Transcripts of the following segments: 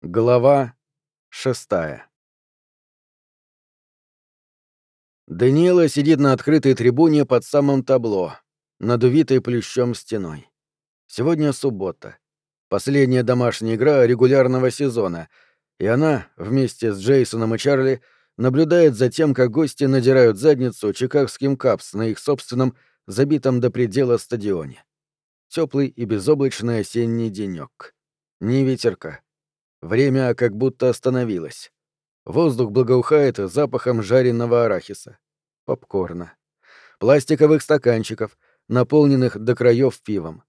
Глава шестая Даниэла сидит на открытой трибуне под самым табло, над увитой плющом стеной. Сегодня суббота. Последняя домашняя игра регулярного сезона, и она, вместе с Джейсоном и Чарли, наблюдает за тем, как гости надирают задницу чикагским капс на их собственном, забитом до предела стадионе. Теплый и безоблачный осенний денек. Ни ветерка. Время как будто остановилось. Воздух благоухает запахом жареного арахиса, попкорна, пластиковых стаканчиков, наполненных до краев пивом.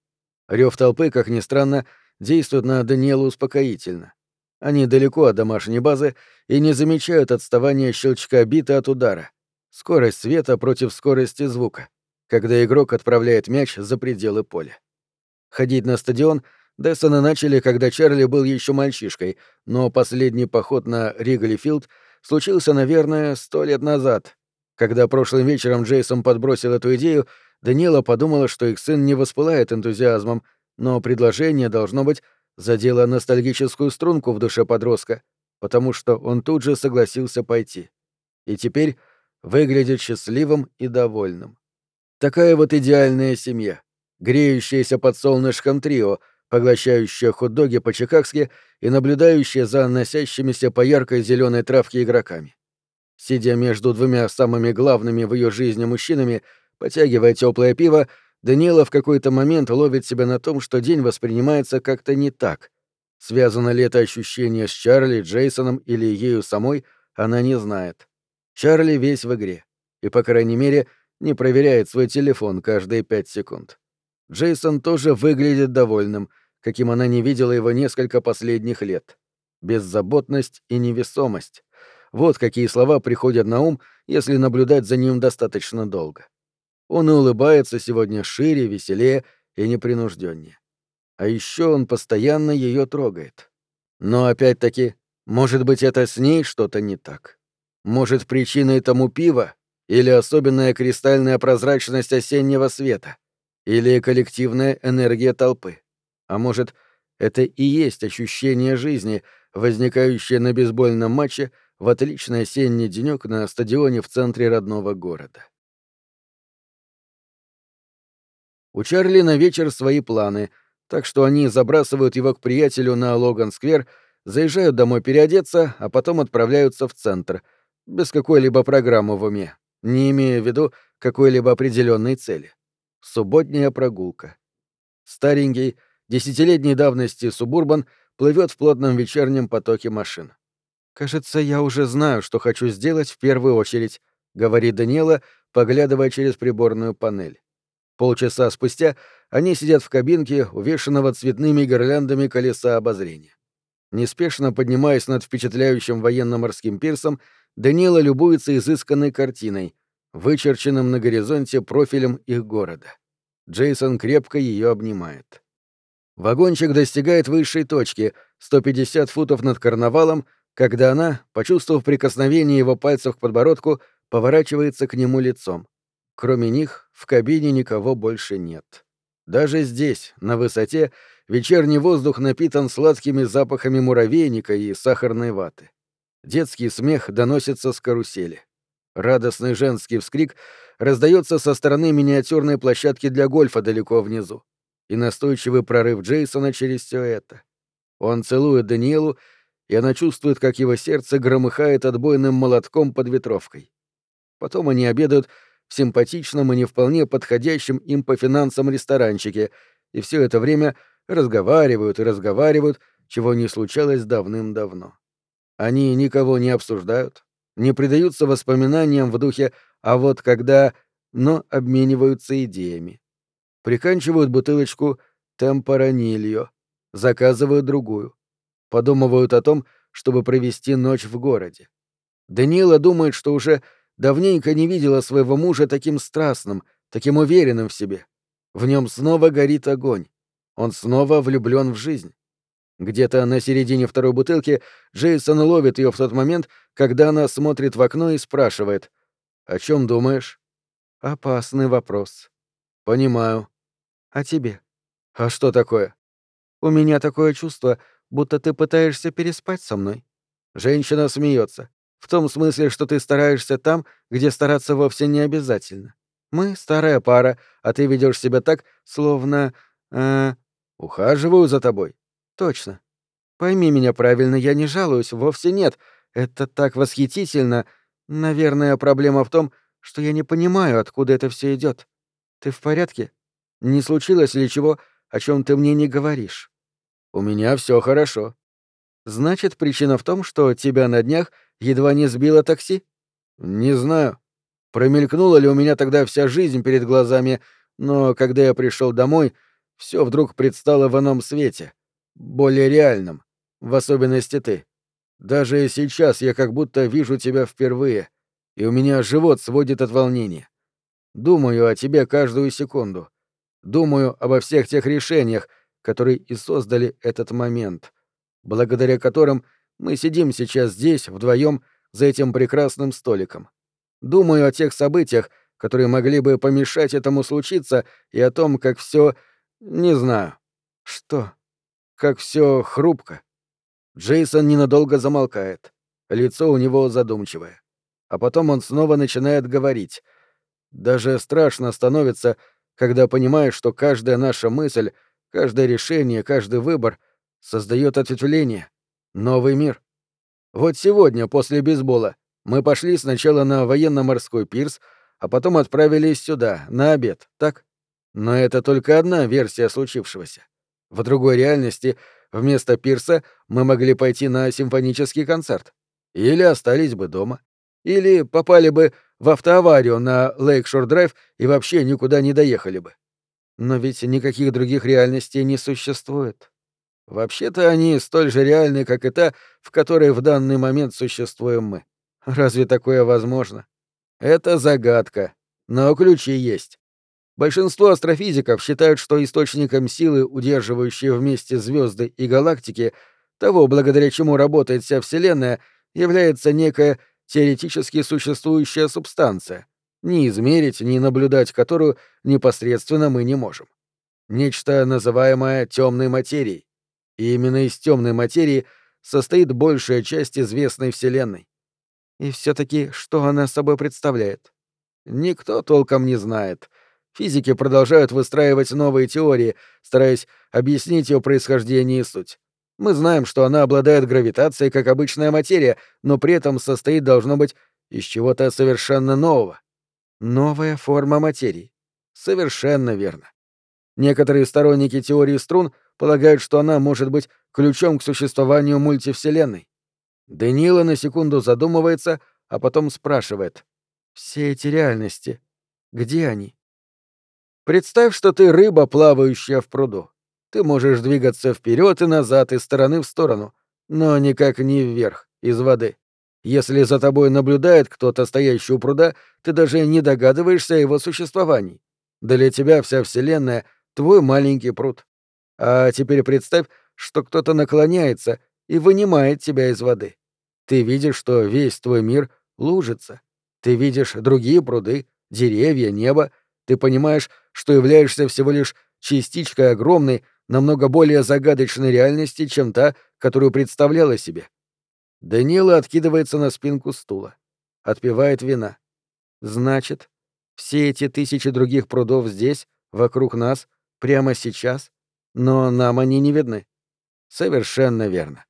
Рев толпы, как ни странно, действует на Даниэлу успокоительно. Они далеко от домашней базы и не замечают отставания щелчка бита от удара. Скорость света против скорости звука, когда игрок отправляет мяч за пределы поля. Ходить на стадион Дессона начали, когда Чарли был еще мальчишкой, но последний поход на Ригли-Филд случился, наверное, сто лет назад. Когда прошлым вечером Джейсон подбросил эту идею, Даниэла подумала, что их сын не воспылает энтузиазмом, но предложение, должно быть, задело ностальгическую струнку в душе подростка, потому что он тут же согласился пойти. И теперь выглядит счастливым и довольным. Такая вот идеальная семья, греющаяся под солнышком трио, поглощающая хот-доги по-чикагски и наблюдающая за носящимися по яркой зеленой травке игроками. Сидя между двумя самыми главными в ее жизни мужчинами, потягивая теплое пиво, Даниэла в какой-то момент ловит себя на том, что день воспринимается как-то не так. Связано ли это ощущение с Чарли, Джейсоном или ею самой, она не знает. Чарли весь в игре. И, по крайней мере, не проверяет свой телефон каждые пять секунд. Джейсон тоже выглядит довольным, каким она не видела его несколько последних лет. Беззаботность и невесомость. Вот какие слова приходят на ум, если наблюдать за ним достаточно долго. Он и улыбается сегодня шире, веселее и непринужденнее. А еще он постоянно ее трогает. Но опять-таки, может быть, это с ней что-то не так. Может, причиной тому пиво или особенная кристальная прозрачность осеннего света — или коллективная энергия толпы. А может, это и есть ощущение жизни, возникающее на бейсбольном матче в отличный осенний денек на стадионе в центре родного города. У Чарли на вечер свои планы, так что они забрасывают его к приятелю на Логан-сквер, заезжают домой переодеться, а потом отправляются в центр, без какой-либо программы в уме, не имея в виду какой-либо определенной цели. Субботняя прогулка. Старенький, десятилетней давности субурбан плывет в плотном вечернем потоке машин. «Кажется, я уже знаю, что хочу сделать в первую очередь», — говорит Даниэла, поглядывая через приборную панель. Полчаса спустя они сидят в кабинке, увешанного цветными гирляндами колеса обозрения. Неспешно поднимаясь над впечатляющим военно-морским пирсом, Даниэла любуется изысканной картиной, вычерченным на горизонте профилем их города. Джейсон крепко ее обнимает. Вагончик достигает высшей точки, 150 футов над карнавалом, когда она, почувствовав прикосновение его пальцев к подбородку, поворачивается к нему лицом. Кроме них, в кабине никого больше нет. Даже здесь, на высоте, вечерний воздух напитан сладкими запахами муравейника и сахарной ваты. Детский смех доносится с карусели. Радостный женский вскрик раздается со стороны миниатюрной площадки для гольфа далеко внизу. И настойчивый прорыв Джейсона через все это. Он целует Даниэлу, и она чувствует, как его сердце громыхает отбойным молотком под ветровкой. Потом они обедают в симпатичном и не вполне подходящем им по финансам ресторанчике, и все это время разговаривают и разговаривают, чего не случалось давным-давно. Они никого не обсуждают, не предаются воспоминаниям в духе «а вот когда...», но обмениваются идеями. Приканчивают бутылочку темпоранильо, заказывают другую. Подумывают о том, чтобы провести ночь в городе. Даниэла думает, что уже давненько не видела своего мужа таким страстным, таким уверенным в себе. В нем снова горит огонь. Он снова влюблен в жизнь. Где-то на середине второй бутылки Джейсон ловит ее в тот момент, когда она смотрит в окно и спрашивает «О чем думаешь?» «Опасный вопрос». «Понимаю». «А тебе?» «А что такое?» У меня такое чувство, будто ты пытаешься переспать со мной. Женщина смеется. В том смысле, что ты стараешься там, где стараться вовсе не обязательно. Мы старая пара, а ты ведешь себя так, словно... Э, ухаживаю за тобой. Точно. Пойми меня правильно, я не жалуюсь, вовсе нет. Это так восхитительно. Наверное, проблема в том, что я не понимаю, откуда это все идет. Ты в порядке? Не случилось ли чего, о чем ты мне не говоришь? У меня все хорошо. Значит, причина в том, что тебя на днях едва не сбило такси? Не знаю. Промелькнула ли у меня тогда вся жизнь перед глазами, но когда я пришел домой, все вдруг предстало в ином свете, более реальном, в особенности ты. Даже сейчас я как будто вижу тебя впервые, и у меня живот сводит от волнения. Думаю о тебе каждую секунду. Думаю обо всех тех решениях, которые и создали этот момент, благодаря которым мы сидим сейчас здесь вдвоем за этим прекрасным столиком. Думаю о тех событиях, которые могли бы помешать этому случиться, и о том, как все, не знаю, что, как все хрупко. Джейсон ненадолго замолкает. Лицо у него задумчивое. А потом он снова начинает говорить. Даже страшно становится, когда понимаешь, что каждая наша мысль, каждое решение, каждый выбор создает ответвление, новый мир. Вот сегодня, после бейсбола, мы пошли сначала на военно-морской пирс, а потом отправились сюда, на обед, так? Но это только одна версия случившегося. В другой реальности вместо пирса мы могли пойти на симфонический концерт. Или остались бы дома. Или попали бы в автоаварию на Лейкшор-драйв и вообще никуда не доехали бы. Но ведь никаких других реальностей не существует. Вообще-то они столь же реальны, как и та, в которой в данный момент существуем мы. Разве такое возможно? Это загадка. Но ключи есть. Большинство астрофизиков считают, что источником силы, удерживающей вместе звезды и галактики, того, благодаря чему работает вся Вселенная, является некая теоретически существующая субстанция, ни измерить, ни наблюдать которую непосредственно мы не можем. Нечто, называемое темной материей. И именно из темной материи состоит большая часть известной Вселенной. И все-таки что она собой представляет? Никто толком не знает. Физики продолжают выстраивать новые теории, стараясь объяснить ее происхождение и суть. Мы знаем, что она обладает гравитацией, как обычная материя, но при этом состоит, должно быть, из чего-то совершенно нового. Новая форма материи. Совершенно верно. Некоторые сторонники теории струн полагают, что она может быть ключом к существованию мультивселенной. Даниила на секунду задумывается, а потом спрашивает. «Все эти реальности, где они?» Представь, что ты рыба, плавающая в пруду. Ты можешь двигаться вперед и назад, из стороны в сторону, но никак не вверх, из воды. Если за тобой наблюдает кто-то, стоящий у пруда, ты даже не догадываешься о его существовании. Для тебя вся Вселенная — твой маленький пруд. А теперь представь, что кто-то наклоняется и вынимает тебя из воды. Ты видишь, что весь твой мир лужится. Ты видишь другие пруды, деревья, небо. Ты понимаешь, что являешься всего лишь частичкой огромной, намного более загадочной реальности, чем та, которую представляла себе. Данила откидывается на спинку стула. Отпивает вина. Значит, все эти тысячи других прудов здесь, вокруг нас, прямо сейчас, но нам они не видны. Совершенно верно.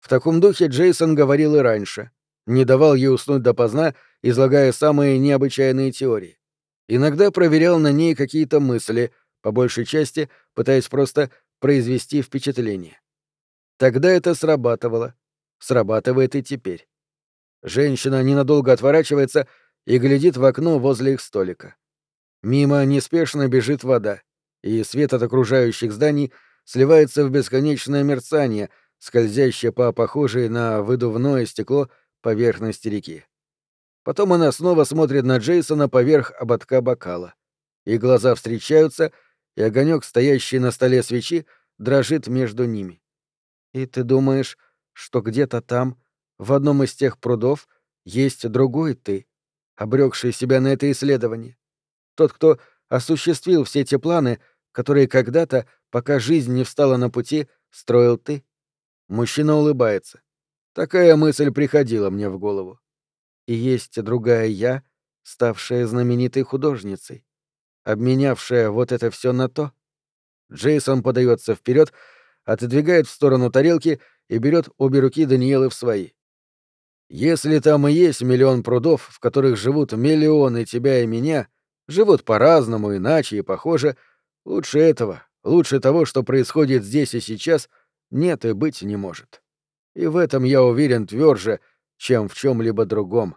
В таком духе Джейсон говорил и раньше. Не давал ей уснуть допоздна, излагая самые необычайные теории. Иногда проверял на ней какие-то мысли, по большей части пытаясь просто произвести впечатление. Тогда это срабатывало. Срабатывает и теперь. Женщина ненадолго отворачивается и глядит в окно возле их столика. Мимо неспешно бежит вода, и свет от окружающих зданий сливается в бесконечное мерцание, скользящее по похожей на выдувное стекло поверхности реки. Потом она снова смотрит на Джейсона поверх ободка бокала. И глаза встречаются, и огонек, стоящий на столе свечи, дрожит между ними. И ты думаешь, что где-то там, в одном из тех прудов, есть другой ты, обрекший себя на это исследование. Тот, кто осуществил все те планы, которые когда-то пока жизнь не встала на пути, строил ты. Мужчина улыбается. Такая мысль приходила мне в голову. И есть другая я, ставшая знаменитой художницей, обменявшая вот это все на то. Джейсон подается вперед, отодвигает в сторону тарелки и берет обе руки Даниэлы в свои. Если там и есть миллион прудов, в которых живут миллионы тебя и меня, живут по-разному, иначе и похоже, лучше этого, лучше того, что происходит здесь и сейчас, нет и быть не может. И в этом я уверен тверже, чем в чем-либо другом.